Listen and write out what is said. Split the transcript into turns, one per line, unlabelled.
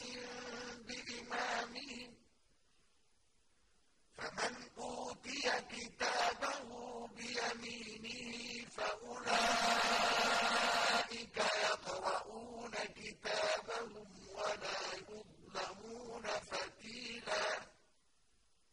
بَأْسٍ